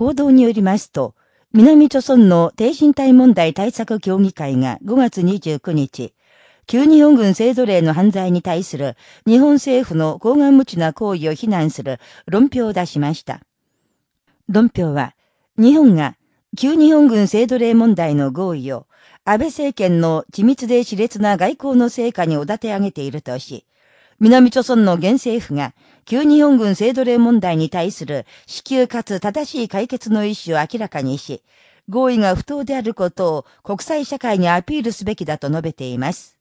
報道によりますと、南朝村の低身体問題対策協議会が5月29日、旧日本軍制度令の犯罪に対する日本政府の高顔無知な行為を非難する論評を出しました。論評は、日本が旧日本軍制度令問題の合意を安倍政権の緻密で熾烈な外交の成果にお立て上げているとし、南朝村の現政府が旧日本軍制奴隷問題に対する至急かつ正しい解決の意思を明らかにし、合意が不当であることを国際社会にアピールすべきだと述べています。